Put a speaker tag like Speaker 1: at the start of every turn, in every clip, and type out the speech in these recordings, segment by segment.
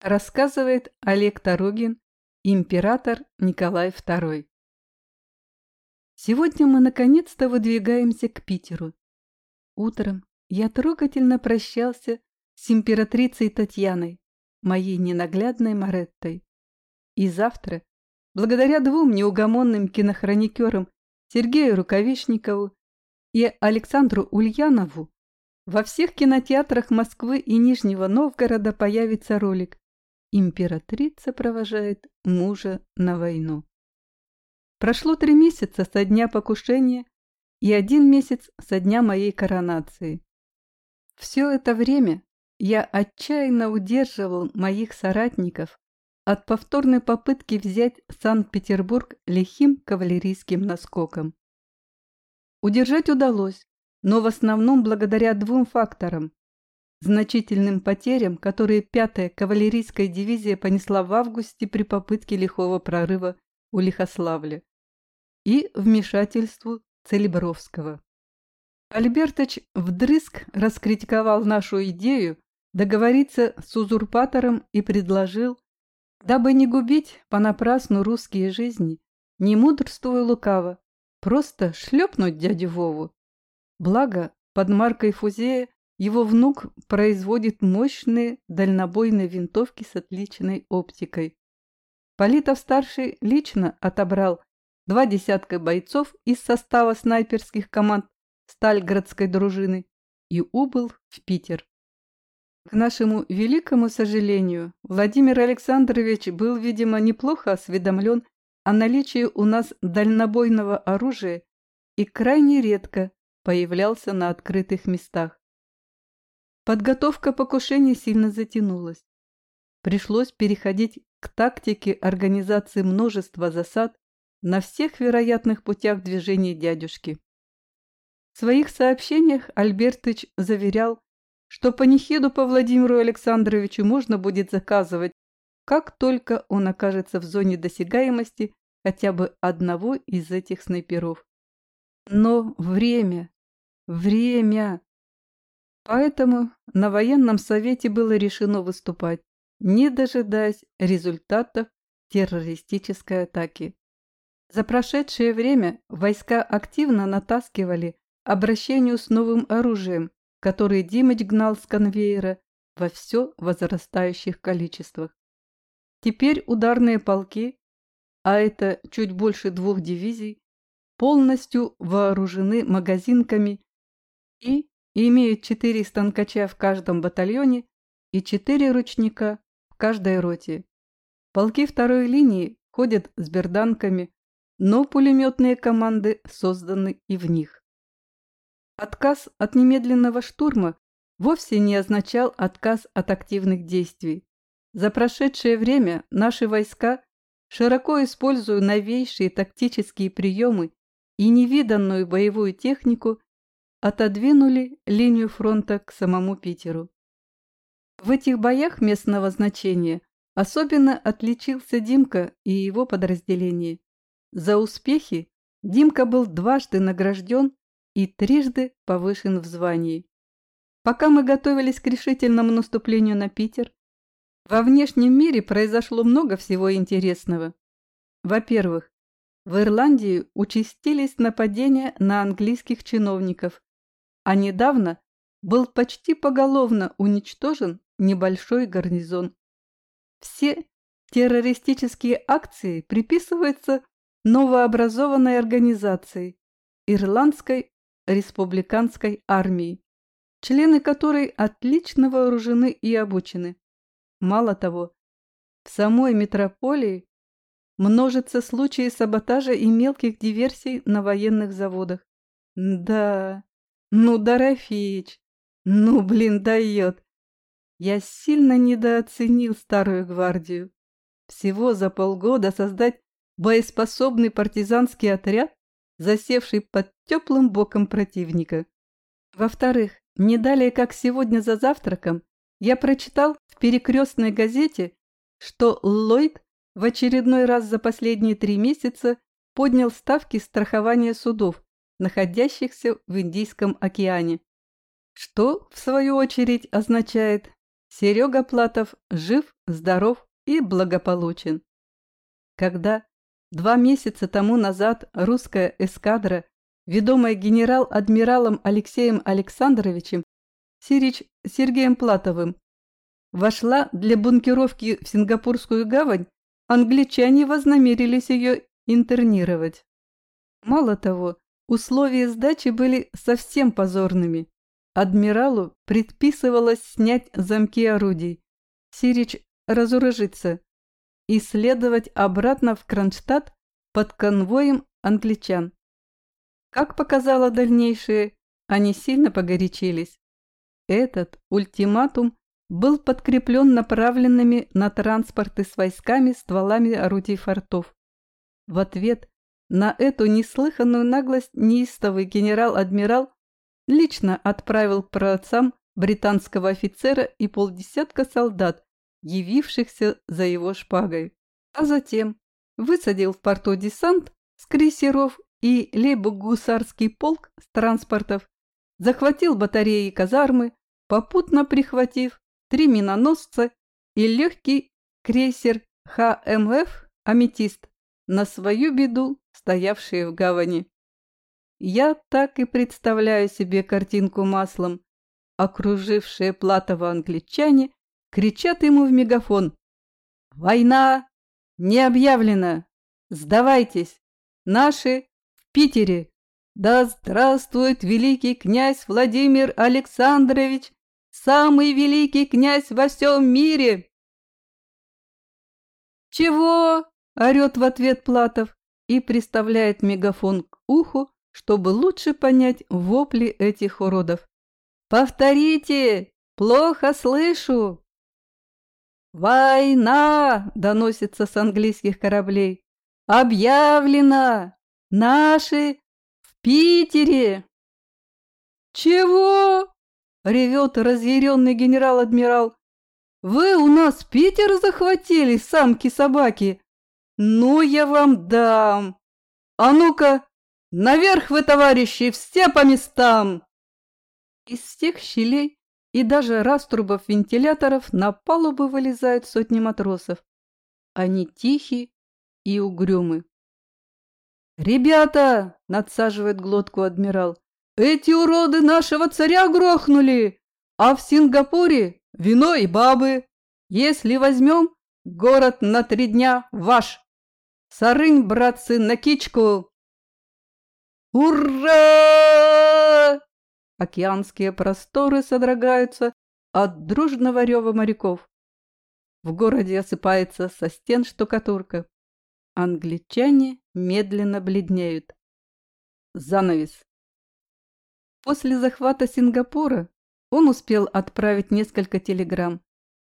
Speaker 1: Рассказывает Олег Тарогин, император Николай II. Сегодня мы наконец-то выдвигаемся к Питеру. Утром я трогательно прощался с императрицей Татьяной, моей ненаглядной Мареттой. И завтра, благодаря двум неугомонным кинохроникерам Сергею Рукавишникову и Александру Ульянову, во всех кинотеатрах Москвы и Нижнего Новгорода появится ролик Императрица провожает мужа на войну. Прошло три месяца со дня покушения и один месяц со дня моей коронации. Все это время я отчаянно удерживал моих соратников от повторной попытки взять Санкт-Петербург лихим кавалерийским наскоком. Удержать удалось, но в основном благодаря двум факторам значительным потерям, которые пятая кавалерийская дивизия понесла в августе при попытке лихого прорыва у Лихославля, и вмешательству Целебровского. Альбертович вдрызг раскритиковал нашу идею договориться с узурпатором и предложил, дабы не губить понапрасну русские жизни, не мудрствуя лукаво, просто шлепнуть дядю Вову. Благо, под маркой Фузея его внук производит мощные дальнобойные винтовки с отличной оптикой. Политов-старший лично отобрал два десятка бойцов из состава снайперских команд Стальградской дружины и убыл в Питер. К нашему великому сожалению, Владимир Александрович был, видимо, неплохо осведомлен о наличии у нас дальнобойного оружия и крайне редко появлялся на открытых местах. Подготовка покушения сильно затянулась. Пришлось переходить к тактике организации множества засад на всех вероятных путях движения дядюшки. В своих сообщениях Альбертыч заверял, что панихиду по Владимиру Александровичу можно будет заказывать, как только он окажется в зоне досягаемости хотя бы одного из этих снайперов. Но время, время! Поэтому на военном совете было решено выступать, не дожидаясь результатов террористической атаки. За прошедшее время войска активно натаскивали обращению с новым оружием, которое Димыч гнал с конвейера во все возрастающих количествах. Теперь ударные полки, а это чуть больше двух дивизий, полностью вооружены магазинками и и имеют четыре станкача в каждом батальоне и четыре ручника в каждой роте. Полки второй линии ходят с берданками, но пулеметные команды созданы и в них. Отказ от немедленного штурма вовсе не означал отказ от активных действий. За прошедшее время наши войска, широко используя новейшие тактические приемы и невиданную боевую технику, отодвинули линию фронта к самому Питеру. В этих боях местного значения особенно отличился Димка и его подразделение. За успехи Димка был дважды награжден и трижды повышен в звании. Пока мы готовились к решительному наступлению на Питер, во внешнем мире произошло много всего интересного. Во-первых, в Ирландии участились нападения на английских чиновников, а недавно был почти поголовно уничтожен небольшой гарнизон. Все террористические акции приписываются новообразованной организации Ирландской республиканской армии, члены которой отлично вооружены и обучены. Мало того, в самой метрополии множатся случаи саботажа и мелких диверсий на военных заводах. Да, ну, Дорофеич, ну, блин, дает. Я сильно недооценил старую гвардию. Всего за полгода создать боеспособный партизанский отряд, засевший под теплым боком противника. Во-вторых, не далее, как сегодня за завтраком, я прочитал в перекрестной газете, что Ллойд в очередной раз за последние три месяца поднял ставки страхования судов находящихся в Индийском океане, что, в свою очередь, означает Серега Платов жив, здоров и благополучен. Когда два месяца тому назад русская эскадра, ведомая генерал-адмиралом Алексеем Александровичем, Сирич Сергеем Платовым, вошла для бункеровки в Сингапурскую гавань, англичане вознамерились ее интернировать. Мало того, условия сдачи были совсем позорными. Адмиралу предписывалось снять замки орудий, Сирич разоружиться и следовать обратно в Кронштадт под конвоем англичан. Как показало дальнейшее, они сильно погорячились. Этот ультиматум был подкреплен направленными на транспорты с войсками стволами орудий фортов. В ответ на эту неслыханную наглость неистовый генерал-адмирал лично отправил к праотцам британского офицера и полдесятка солдат, явившихся за его шпагой. А затем высадил в порту десант с крейсеров и лейбо-гусарский полк с транспортов, захватил батареи и казармы, попутно прихватив три миноносца и легкий крейсер ХМФ «Аметист», на свою беду стоявшие в гавани. Я так и представляю себе картинку маслом. Окружившие Платова англичане кричат ему в мегафон. «Война не объявлена! Сдавайтесь! Наши в Питере! Да здравствует великий князь Владимир Александрович, самый великий князь во всем мире!» «Чего?» – орет в ответ Платов и приставляет мегафон к уху, чтобы лучше понять вопли этих уродов. «Повторите! Плохо слышу!» «Война!» – доносится с английских кораблей. «Объявлено! Наши в Питере!» «Чего?» – ревет разъяренный генерал-адмирал. «Вы у нас Питер захватили, самки-собаки? Ну, я вам дам! А ну-ка, наверх вы, товарищи, все по местам!» Из всех щелей и даже раструбов вентиляторов на палубу вылезают сотни матросов. Они тихие и угрюмы. «Ребята!» — надсаживает глотку адмирал. «Эти уроды нашего царя грохнули, а в Сингапуре вино и бабы. Если возьмем, город на три дня ваш!» Сарынь, братцы, на кичку!» «Ура!» Океанские просторы содрогаются от дружного рева моряков. В городе осыпается со стен штукатурка. Англичане медленно бледнеют. Занавес. После захвата Сингапура он успел отправить несколько телеграмм.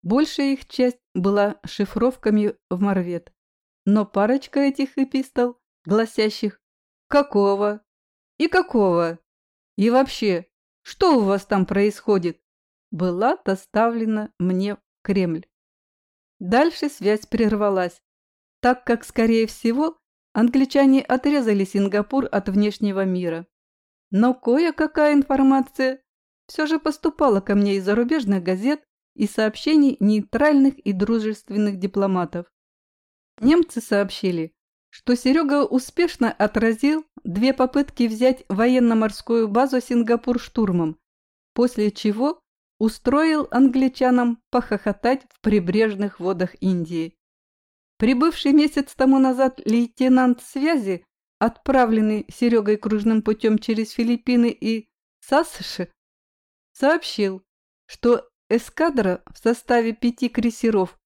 Speaker 1: Большая их часть была шифровками в морвет. Но парочка этих эпистол, гласящих «Какого?» и «Какого?» и вообще «Что у вас там происходит?» была доставлена мне в Кремль. Дальше связь прервалась, так как, скорее всего, англичане отрезали Сингапур от внешнего мира. Но кое-какая информация все же поступала ко мне из зарубежных газет и сообщений нейтральных и дружественных дипломатов. Немцы сообщили, что Серега успешно отразил две попытки взять военно-морскую базу Сингапур штурмом, после чего устроил англичанам похохотать в прибрежных водах Индии. Прибывший месяц тому назад лейтенант связи, отправленный Серегой кружным путем через Филиппины и САСШ, сообщил, что эскадра в составе пяти крейсеров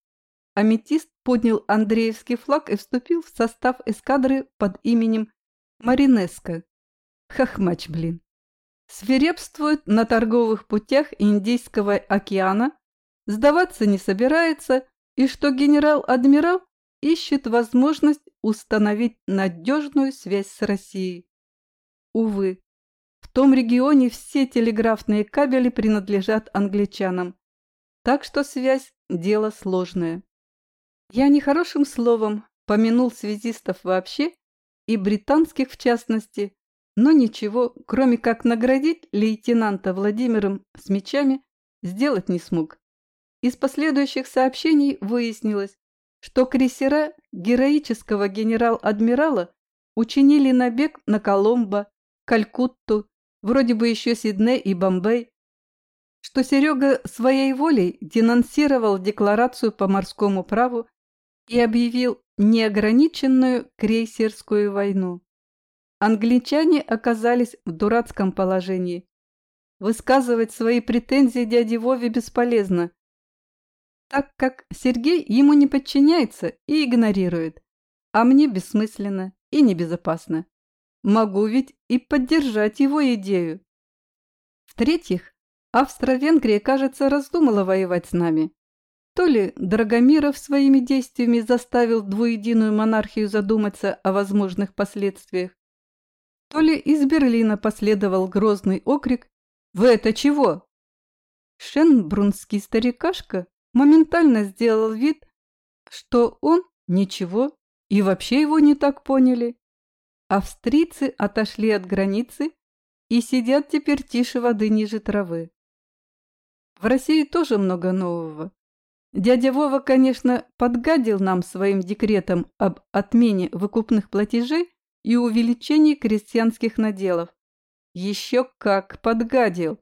Speaker 1: Аметист поднял Андреевский флаг и вступил в состав эскадры под именем Маринеско. Хохмач, блин. Свирепствует на торговых путях Индийского океана, сдаваться не собирается и что генерал-адмирал ищет возможность установить надежную связь с Россией. Увы, в том регионе все телеграфные кабели принадлежат англичанам, так что связь – дело сложное. Я нехорошим словом помянул связистов вообще и британских в частности, но ничего, кроме как наградить лейтенанта Владимиром с мечами, сделать не смог. из последующих сообщений выяснилось, что крейсера героического генерал-адмирала учинили набег на Коломбо, Калькутту, вроде бы еще Сидней и Бомбей, что Серега своей волей денонсировал декларацию по морскому праву и объявил неограниченную крейсерскую войну. Англичане оказались в дурацком положении. Высказывать свои претензии дяде Вове бесполезно, так как Сергей ему не подчиняется и игнорирует, а мне бессмысленно и небезопасно. Могу ведь и поддержать его идею. В-третьих, Австро-Венгрия, кажется, раздумала воевать с нами. То ли Драгомиров своими действиями заставил двуединую монархию задуматься о возможных последствиях, то ли из Берлина последовал грозный окрик «Вы это чего?». Шенбрунский старикашка моментально сделал вид, что он ничего и вообще его не так поняли. Австрийцы отошли от границы и сидят теперь тише воды ниже травы. В России тоже много нового. Дядя Вова, конечно, подгадил нам своим декретом об отмене выкупных платежей и увеличении крестьянских наделов. Еще как подгадил.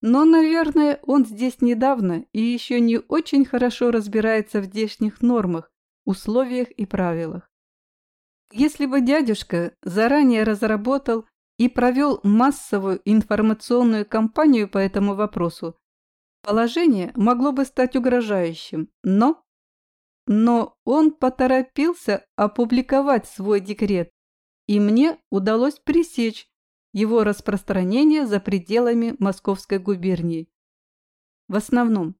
Speaker 1: Но, наверное, он здесь недавно и еще не очень хорошо разбирается в здешних нормах, условиях и правилах. Если бы дядюшка заранее разработал и провел массовую информационную кампанию по этому вопросу, положение могло бы стать угрожающим, но... Но он поторопился опубликовать свой декрет, и мне удалось пресечь его распространение за пределами Московской губернии. В основном,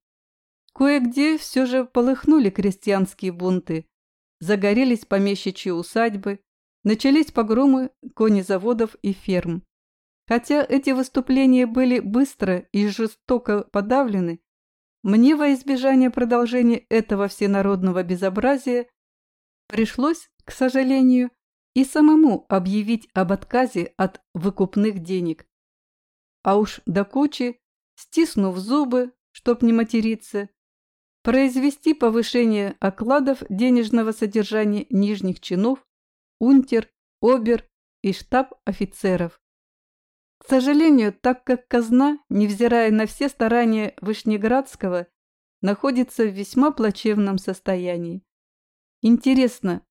Speaker 1: кое-где все же полыхнули крестьянские бунты, загорелись помещичьи усадьбы, начались погромы конезаводов и ферм. Хотя эти выступления были быстро и жестоко подавлены, мне во избежание продолжения этого всенародного безобразия пришлось, к сожалению, и самому объявить об отказе от выкупных денег. А уж до кучи, стиснув зубы, чтоб не материться, произвести повышение окладов денежного содержания нижних чинов, унтер, обер и штаб офицеров. К сожалению, так как казна, невзирая на все старания Вышнеградского, находится в весьма плачевном состоянии. Интересно,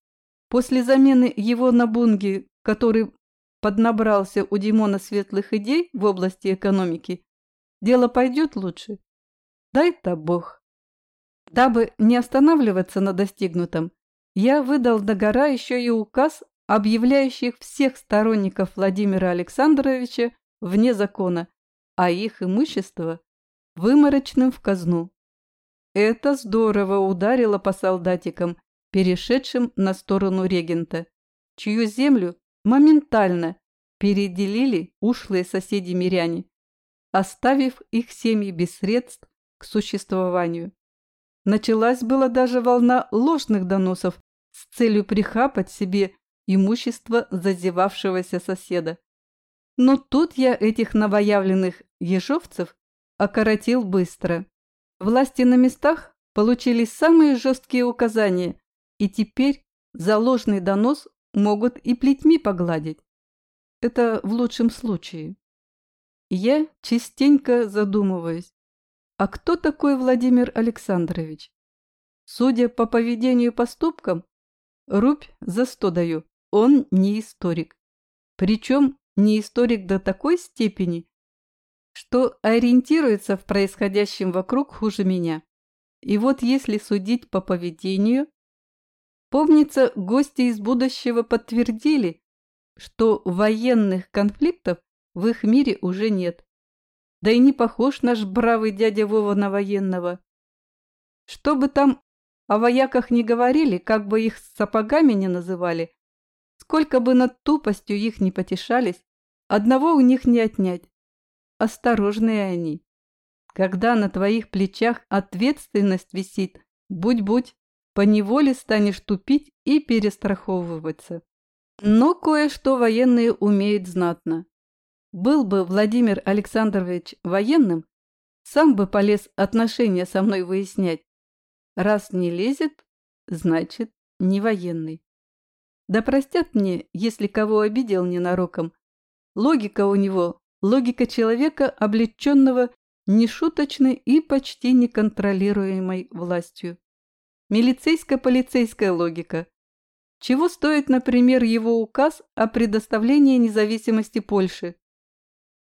Speaker 1: После замены его на Бунги, который поднабрался у Димона светлых идей в области экономики, дело пойдет лучше? Дай-то Бог. Дабы не останавливаться на достигнутом, я выдал до гора еще и указ, объявляющих всех сторонников Владимира Александровича вне закона, а их имущество выморочным в казну. Это здорово ударило по солдатикам перешедшим на сторону регента, чью землю моментально переделили ушлые соседи-миряне, оставив их семьи без средств к существованию. Началась была даже волна ложных доносов с целью прихапать себе имущество зазевавшегося соседа. Но тут я этих новоявленных ежовцев окоротил быстро. Власти на местах получили самые жесткие указания и теперь за ложный донос могут и плетьми погладить. Это в лучшем случае. Я частенько задумываюсь, а кто такой Владимир Александрович? Судя по поведению и поступкам, рубь за сто даю, он не историк. Причем не историк до такой степени, что ориентируется в происходящем вокруг хуже меня. И вот если судить по поведению, Помнится, гости из будущего подтвердили, что военных конфликтов в их мире уже нет. Да и не похож наш бравый дядя Вова на военного. Что бы там о вояках не говорили, как бы их сапогами не называли, сколько бы над тупостью их не потешались, одного у них не отнять. Осторожные они. Когда на твоих плечах ответственность висит, будь-будь, поневоле станешь тупить и перестраховываться. Но кое-что военные умеют знатно. Был бы Владимир Александрович военным, Сам бы полез отношения со мной выяснять. Раз не лезет, значит, не военный. Да простят мне, если кого обидел ненароком. Логика у него, логика человека, облеченного нешуточной и почти неконтролируемой властью. Милицейско-полицейская логика. Чего стоит, например, его указ о предоставлении независимости Польши?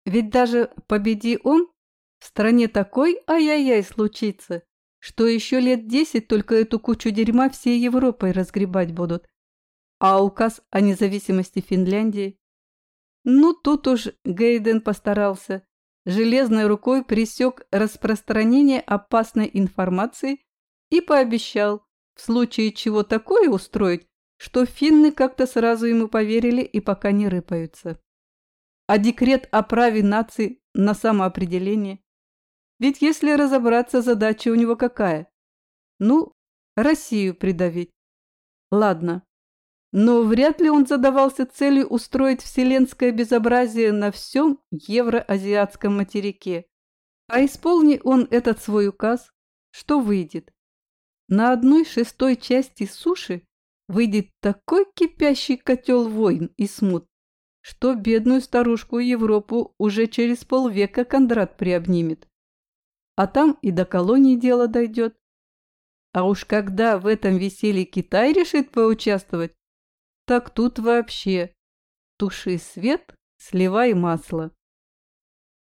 Speaker 1: Ведь даже победи он, в стране такой ай-яй-яй случится, что еще лет десять только эту кучу дерьма всей Европой разгребать будут. А указ о независимости Финляндии? Ну, тут уж Гейден постарался. Железной рукой пресек распространение опасной информации и пообещал в случае чего такое устроить, что финны как-то сразу ему поверили и пока не рыпаются. А декрет о праве нации на самоопределение? Ведь если разобраться, задача у него какая? Ну, Россию придавить. Ладно. Но вряд ли он задавался целью устроить вселенское безобразие на всем евроазиатском материке. А исполни он этот свой указ, что выйдет? На одной шестой части суши выйдет такой кипящий котел войн и смут, что бедную старушку Европу уже через полвека Кондрат приобнимет. А там и до колонии дело дойдет. А уж когда в этом веселье Китай решит поучаствовать, так тут вообще туши свет, сливай масло.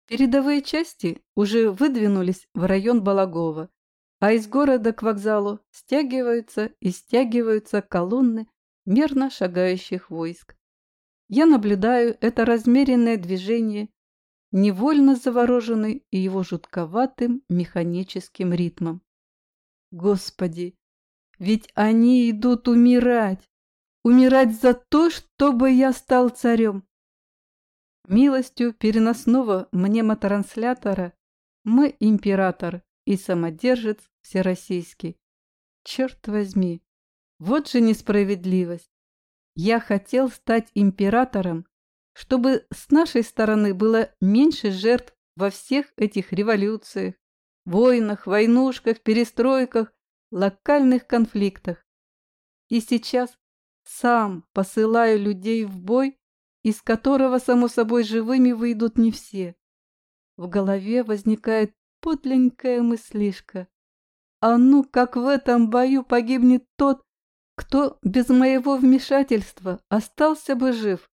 Speaker 1: Передовые части уже выдвинулись в район Балагова, а из города к вокзалу стягиваются и стягиваются колонны мерно шагающих войск. Я наблюдаю это размеренное движение, невольно завороженный его жутковатым механическим ритмом. Господи, ведь они идут умирать, умирать за то, чтобы я стал царем. Милостью переносного мнемотранслятора мы император и самодержец всероссийский. Черт возьми, вот же несправедливость. Я хотел стать императором, чтобы с нашей стороны было меньше жертв во всех этих революциях, войнах, войнушках, перестройках, локальных конфликтах. И сейчас сам посылаю людей в бой, из которого, само собой, живыми выйдут не все. В голове возникает подленькая мыслишка. А ну, как в этом бою погибнет тот, кто без моего вмешательства остался бы жив.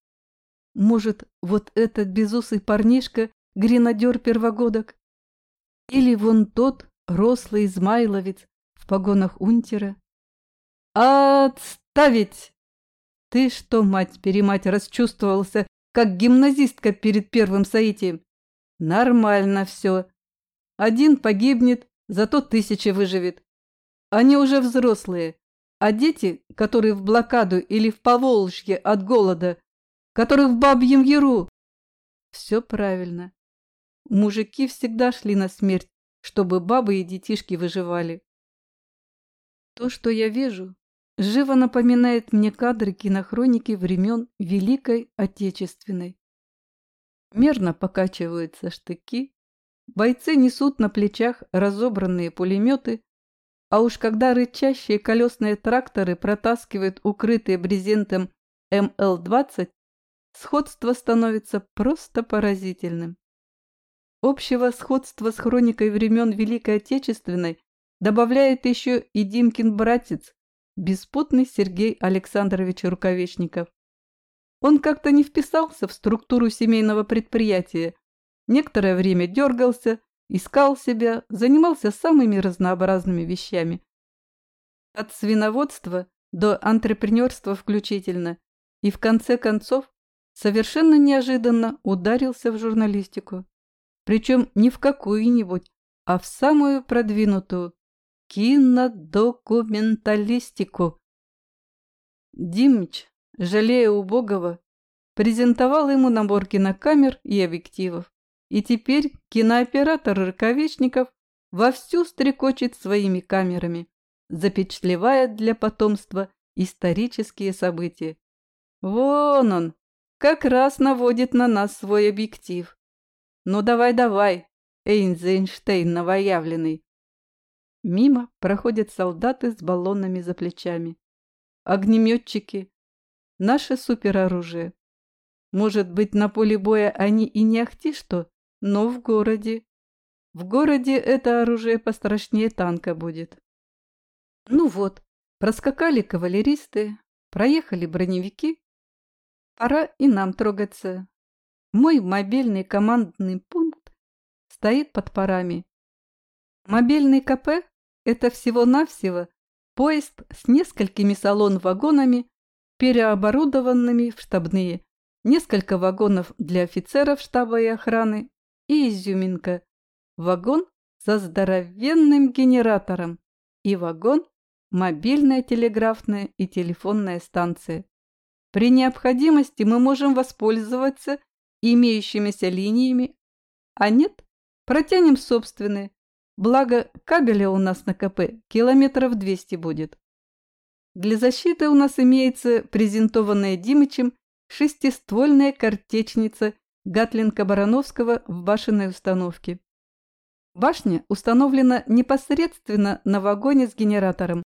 Speaker 1: Может, вот этот безусый парнишка, гренадер первогодок? Или вон тот рослый измайловец в погонах унтера? Отставить! Ты что, мать-перемать, расчувствовался, как гимназистка перед первым соитием? Нормально все. Один погибнет, зато тысяча выживет. Они уже взрослые, а дети, которые в блокаду или в Поволжье от голода, которые в Бабьем Яру. Все правильно. Мужики всегда шли на смерть, чтобы бабы и детишки выживали. То, что я вижу, живо напоминает мне кадры кинохроники времен Великой Отечественной. Мерно покачиваются штыки, Бойцы несут на плечах разобранные пулеметы, а уж когда рычащие колесные тракторы протаскивают укрытые брезентом МЛ-20, сходство становится просто поразительным. Общего сходства с хроникой времен Великой Отечественной добавляет еще и Димкин братец, беспутный Сергей Александрович Рукавишников. Он как-то не вписался в структуру семейного предприятия, Некоторое время дергался, искал себя, занимался самыми разнообразными вещами. От свиноводства до антрепренерства включительно. И в конце концов совершенно неожиданно ударился в журналистику. Причем не в какую-нибудь, а в самую продвинутую кинодокументалистику. Димыч, жалея убогого, презентовал ему набор кинокамер и объективов. И теперь кинооператор Рыковечников вовсю стрекочет своими камерами, запечатлевая для потомства исторические события. Вон он, как раз наводит на нас свой объектив. Ну давай-давай, Эйнзейнштейн новоявленный. Мимо проходят солдаты с баллонами за плечами. Огнеметчики. Наше супероружие. Может быть, на поле боя они и не ахти что, но в городе. В городе это оружие пострашнее танка будет. Ну вот, проскакали кавалеристы, проехали броневики. Пора и нам трогаться. Мой мобильный командный пункт стоит под парами. Мобильный КП – это всего-навсего поезд с несколькими салон-вагонами, переоборудованными в штабные, несколько вагонов для офицеров штаба и охраны и изюминка. Вагон со здоровенным генератором и вагон мобильная телеграфная и телефонная станция. При необходимости мы можем воспользоваться имеющимися линиями, а нет, протянем собственные. Благо, кабеля у нас на КП километров 200 будет. Для защиты у нас имеется презентованная Димычем шестиствольная картечница Гатлинка-Барановского в башенной установке. Башня установлена непосредственно на вагоне с генератором,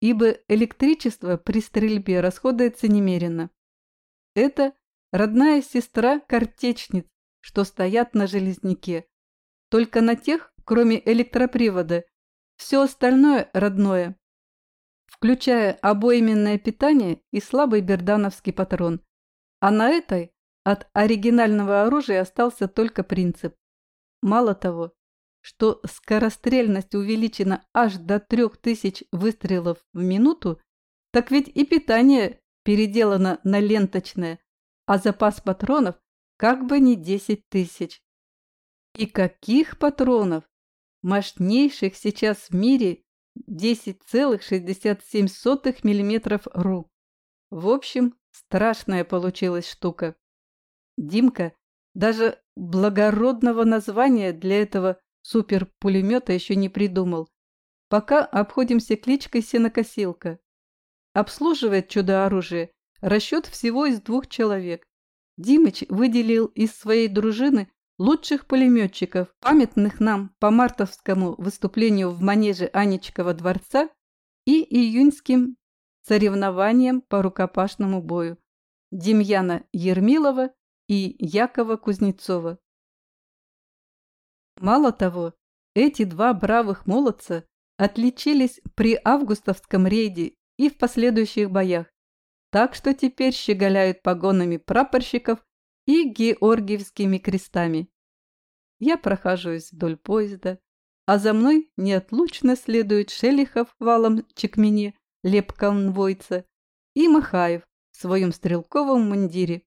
Speaker 1: ибо электричество при стрельбе расходуется немерено. Это родная сестра картечниц, что стоят на железняке. Только на тех, кроме электропривода, все остальное родное, включая обоименное питание и слабый бердановский патрон. А на этой от оригинального оружия остался только принцип. Мало того, что скорострельность увеличена аж до 3000 выстрелов в минуту, так ведь и питание переделано на ленточное, а запас патронов как бы не 10 тысяч. И каких патронов? Мощнейших сейчас в мире 10,67 мм РУ. В общем, страшная получилась штука. Димка даже благородного названия для этого Супер-пулемета еще не придумал. Пока обходимся кличкой «Сенокосилка». Обслуживает чудо-оружие расчет всего из двух человек. Димыч выделил из своей дружины лучших пулеметчиков, памятных нам по мартовскому выступлению в манеже Анечкова дворца и июньским соревнованиям по рукопашному бою Демьяна Ермилова и Якова Кузнецова. Мало того, эти два бравых молодца отличились при августовском рейде и в последующих боях, так что теперь щеголяют погонами прапорщиков и георгиевскими крестами. Я прохаживаюсь вдоль поезда, а за мной неотлучно следует Шелихов валом Чекмени, Леп конвойца, и Махаев в своем стрелковом мундире,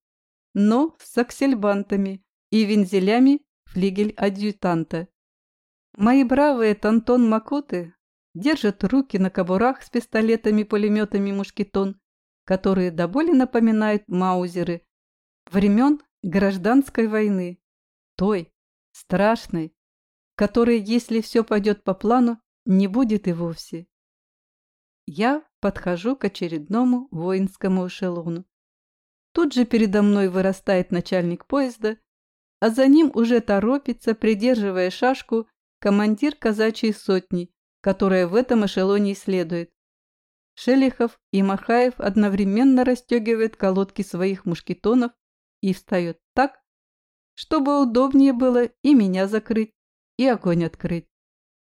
Speaker 1: но с аксельбантами и вензелями флигель-адъютанта. Мои бравые Тантон Макоты держат руки на кобурах с пистолетами-пулеметами мушкетон, которые до боли напоминают маузеры времен гражданской войны, той, страшной, которой, если все пойдет по плану, не будет и вовсе. Я подхожу к очередному воинскому эшелону. Тут же передо мной вырастает начальник поезда а за ним уже торопится, придерживая шашку, командир казачьей сотни, которая в этом эшелоне следует. Шелихов и Махаев одновременно расстегивают колодки своих мушкетонов и встают так, чтобы удобнее было и меня закрыть, и огонь открыть.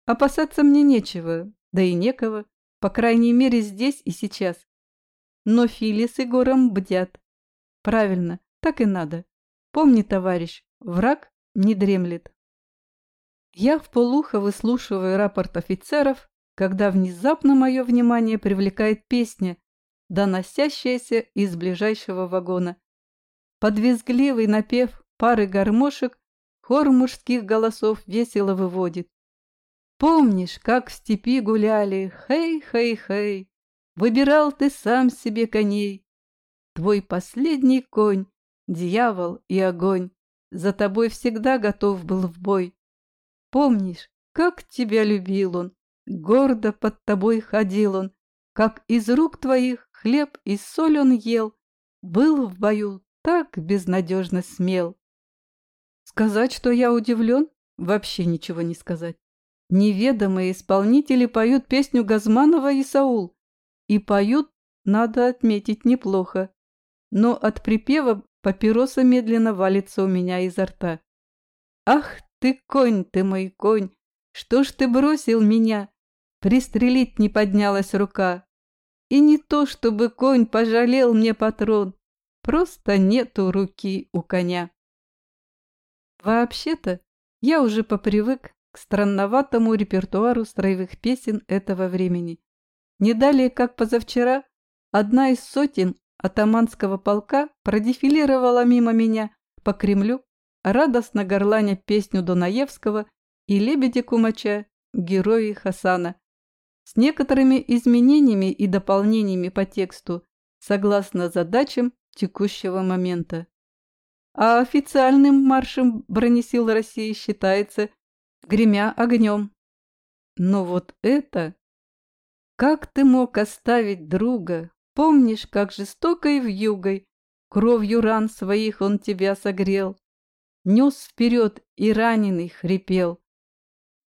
Speaker 1: Опасаться мне нечего, да и некого, по крайней мере здесь и сейчас. Но Фили с Егором бдят. Правильно, так и надо. Помни, товарищ, Враг не дремлет. Я в полухо выслушиваю рапорт офицеров, когда внезапно мое внимание привлекает песня, доносящаяся из ближайшего вагона. Подвизгливый напев пары гармошек хор мужских голосов весело выводит. Помнишь, как в степи гуляли, хей-хей-хей, выбирал ты сам себе коней. Твой последний конь, дьявол и огонь, за тобой всегда готов был в бой. Помнишь, как тебя любил он, гордо под тобой ходил он, как из рук твоих хлеб и соль он ел, был в бою так безнадежно смел. Сказать, что я удивлен, вообще ничего не сказать. Неведомые исполнители поют песню Газманова и Саул. И поют, надо отметить, неплохо. Но от припева папироса медленно валится у меня изо рта. «Ах ты, конь ты мой конь! Что ж ты бросил меня? Пристрелить не поднялась рука. И не то, чтобы конь пожалел мне патрон, просто нету руки у коня». Вообще-то, я уже попривык к странноватому репертуару строевых песен этого времени. Не далее, как позавчера, одна из сотен атаманского полка продефилировала мимо меня по Кремлю, радостно горланя песню Донаевского и Лебедя Кумача «Герои Хасана» с некоторыми изменениями и дополнениями по тексту, согласно задачам текущего момента. А официальным маршем бронесил России считается «Гремя огнем». Но вот это... Как ты мог оставить друга, Помнишь, как жестокой вьюгой Кровью ран своих он тебя согрел, Нес вперед и раненый хрипел.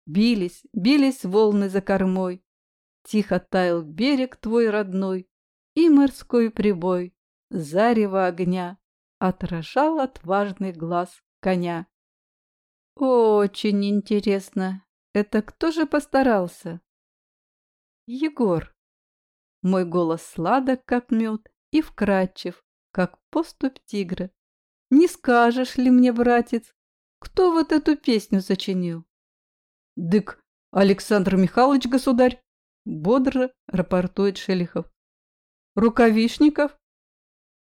Speaker 1: Бились, бились волны за кормой, Тихо таял берег твой родной, И морской прибой, зарево огня, Отражал отважный глаз коня. Очень интересно, это кто же постарался? Егор. Мой голос сладок, как мед, и вкрадчив, как поступь тигра. Не скажешь ли мне, братец, кто вот эту песню сочинил? Дык, Александр Михайлович, государь, бодро рапортует Шелихов. Рукавишников?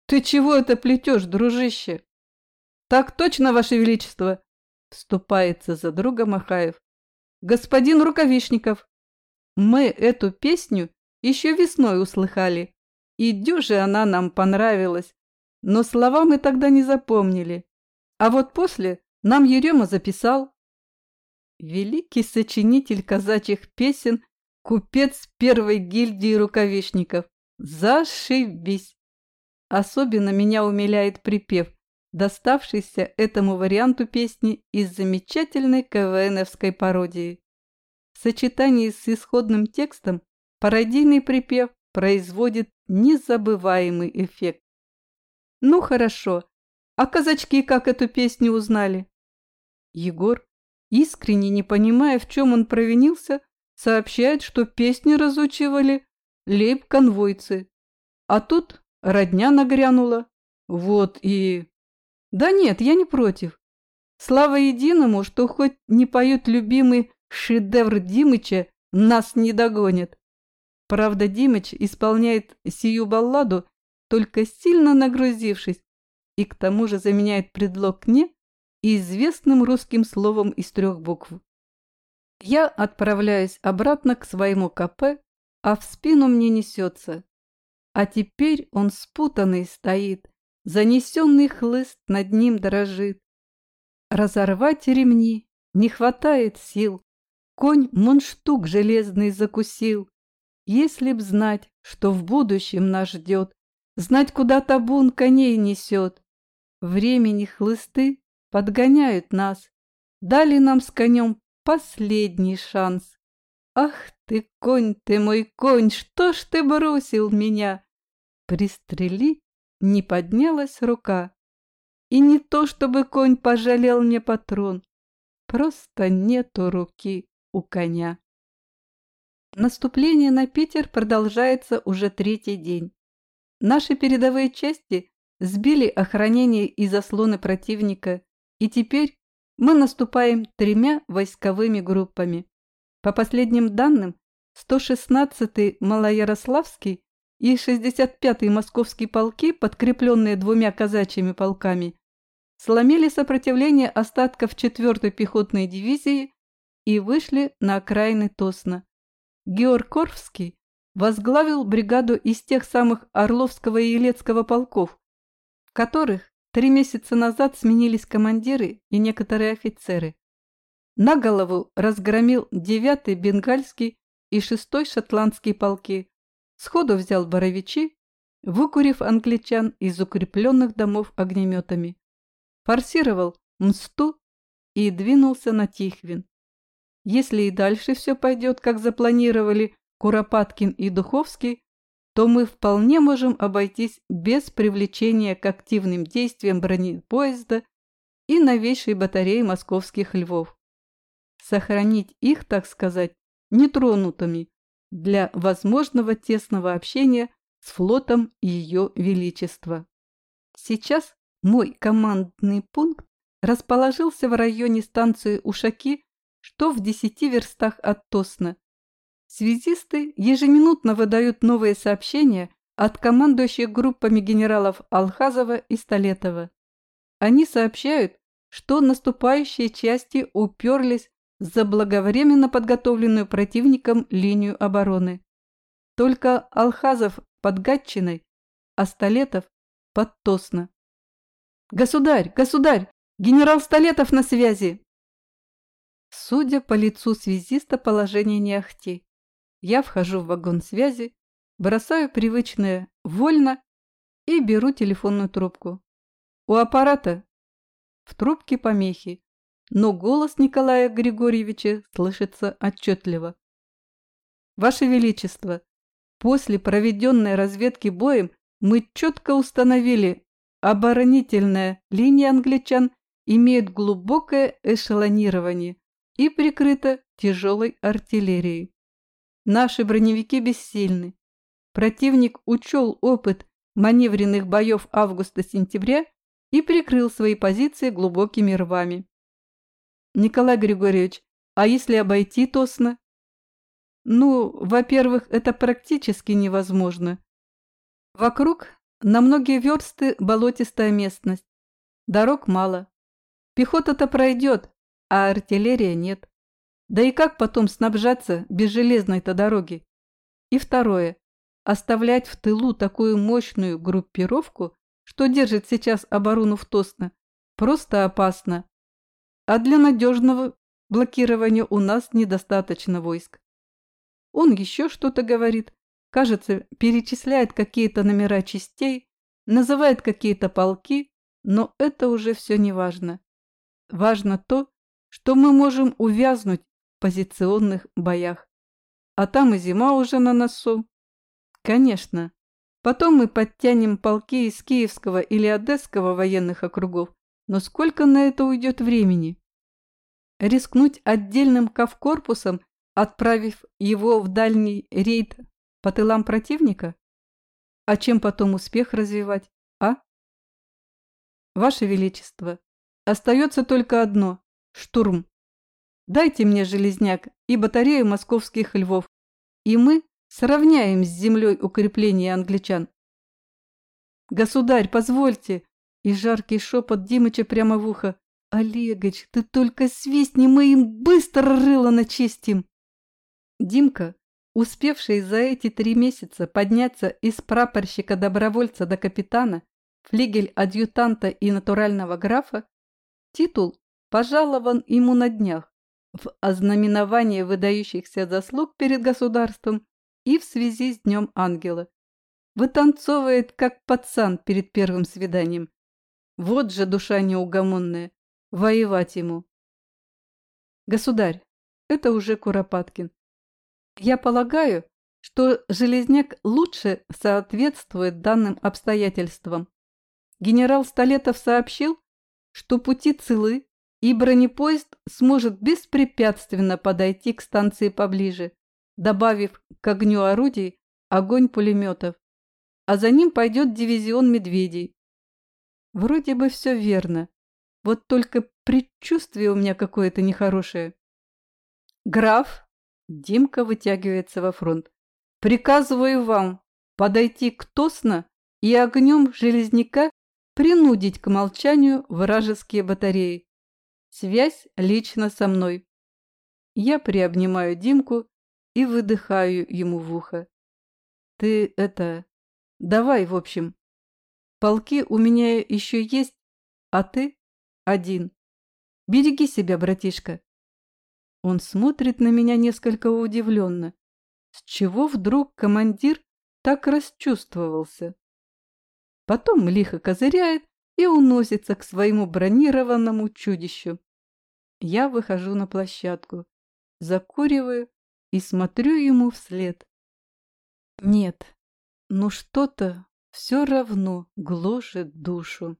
Speaker 1: Ты чего это плетешь, дружище? Так точно, ваше величество, вступается за друга Махаев. Господин Рукавишников, мы эту песню еще весной услыхали. И дюже она нам понравилась. Но слова мы тогда не запомнили. А вот после нам Ерема записал. Великий сочинитель казачьих песен, купец первой гильдии рукавишников. Зашибись! Особенно меня умиляет припев, доставшийся этому варианту песни из замечательной КВНовской пародии. В сочетании с исходным текстом Пародийный припев производит незабываемый эффект. Ну хорошо, а казачки как эту песню узнали? Егор, искренне не понимая, в чем он провинился, сообщает, что песни разучивали лейб-конвойцы. А тут родня нагрянула. Вот и... Да нет, я не против. Слава единому, что хоть не поют любимый шедевр Димыча, нас не догонит. Правда, Димыч исполняет сию балладу, только сильно нагрузившись, и к тому же заменяет предлог «не» известным русским словом из трех букв. Я отправляюсь обратно к своему КП, а в спину мне несется. А теперь он спутанный стоит, занесенный хлыст над ним дрожит. Разорвать ремни не хватает сил, конь мунштук железный закусил, если б знать, что в будущем нас ждет, знать, куда табун коней несет. Времени хлысты подгоняют нас, дали нам с конем последний шанс. Ах ты, конь ты мой конь, что ж ты бросил меня? Пристрелить не поднялась рука. И не то, чтобы конь пожалел мне патрон, просто нету руки у коня. Наступление на Питер продолжается уже третий день. Наши передовые части сбили охранение и заслоны противника, и теперь мы наступаем тремя войсковыми группами. По последним данным, 116-й Малоярославский и 65-й Московский полки, подкрепленные двумя казачьими полками, сломили сопротивление остатков 4-й пехотной дивизии и вышли на окраины Тосна. Георг Корфский возглавил бригаду из тех самых Орловского и Елецкого полков, в которых три месяца назад сменились командиры и некоторые офицеры. На голову разгромил 9-й Бенгальский и 6-й Шотландский полки, сходу взял Боровичи, выкурив англичан из укрепленных домов огнеметами. Форсировал Мсту и двинулся на Тихвин. Если и дальше все пойдет, как запланировали Куропаткин и Духовский, то мы вполне можем обойтись без привлечения к активным действиям бронепоезда и новейшей батареи московских львов. Сохранить их, так сказать, нетронутыми для возможного тесного общения с флотом Ее Величества. Сейчас мой командный пункт расположился в районе станции Ушаки, что в десяти верстах от Тосна. Связисты ежеминутно выдают новые сообщения от командующих группами генералов Алхазова и Столетова. Они сообщают, что наступающие части уперлись за благовременно подготовленную противником линию обороны. Только Алхазов под Гатчиной, а Столетов под Тосно. «Государь! Государь! Генерал Столетов на связи!» Судя по лицу связиста, положение не ахти. Я вхожу в вагон связи, бросаю привычное «вольно» и беру телефонную трубку. У аппарата в трубке помехи, но голос Николая Григорьевича слышится отчетливо. Ваше Величество, после проведенной разведки боем мы четко установили, оборонительная линия англичан имеет глубокое эшелонирование и прикрыта тяжелой артиллерией. Наши броневики бессильны. Противник учел опыт маневренных боев августа-сентября и прикрыл свои позиции глубокими рвами. Николай Григорьевич, а если обойти Тосно? Ну, во-первых, это практически невозможно. Вокруг на многие версты болотистая местность. Дорог мало. Пехота-то пройдет, а артиллерия нет. Да и как потом снабжаться без железной-то дороги? И второе. Оставлять в тылу такую мощную группировку что держит сейчас оборону в Тосно, просто опасно. А для надежного блокирования у нас недостаточно войск. Он еще что-то говорит, кажется, перечисляет какие-то номера частей, называет какие-то полки, но это уже все не важно. Важно то, что мы можем увязнуть в позиционных боях. А там и зима уже на носу. Конечно, Потом мы подтянем полки из Киевского или Одесского военных округов, но сколько на это уйдет времени? Рискнуть отдельным кавкорпусом, отправив его в дальний рейд по тылам противника? А чем потом успех развивать, а? Ваше Величество, остается только одно – штурм. Дайте мне железняк и батарею московских львов, и мы Сравняем с землей укрепления англичан. Государь, позвольте. И жаркий шепот Димыча прямо в ухо. Олегович, ты только свистни, мы им быстро рыло начистим. Димка, успевший за эти три месяца подняться из прапорщика-добровольца до капитана, флигель-адъютанта и натурального графа, титул пожалован ему на днях в ознаменование выдающихся заслуг перед государством и в связи с Днем Ангела. Вытанцовывает, как пацан перед первым свиданием. Вот же душа неугомонная. Воевать ему. Государь, это уже Куропаткин. Я полагаю, что Железняк лучше соответствует данным обстоятельствам. Генерал Столетов сообщил, что пути целы, и бронепоезд сможет беспрепятственно подойти к станции поближе добавив к огню орудий огонь пулеметов, а за ним пойдет дивизион медведей. Вроде бы все верно, вот только предчувствие у меня какое-то нехорошее. Граф, Димка вытягивается во фронт, приказываю вам подойти к Тосно и огнем железняка принудить к молчанию вражеские батареи. Связь лично со мной. Я приобнимаю Димку и выдыхаю ему в ухо. Ты это... Давай, в общем. Полки у меня еще есть, а ты один. Береги себя, братишка. Он смотрит на меня несколько удивленно. С чего вдруг командир так расчувствовался? Потом лихо козыряет и уносится к своему бронированному чудищу. Я выхожу на площадку, закуриваю и смотрю ему вслед. Нет, ну что-то все равно гложет душу.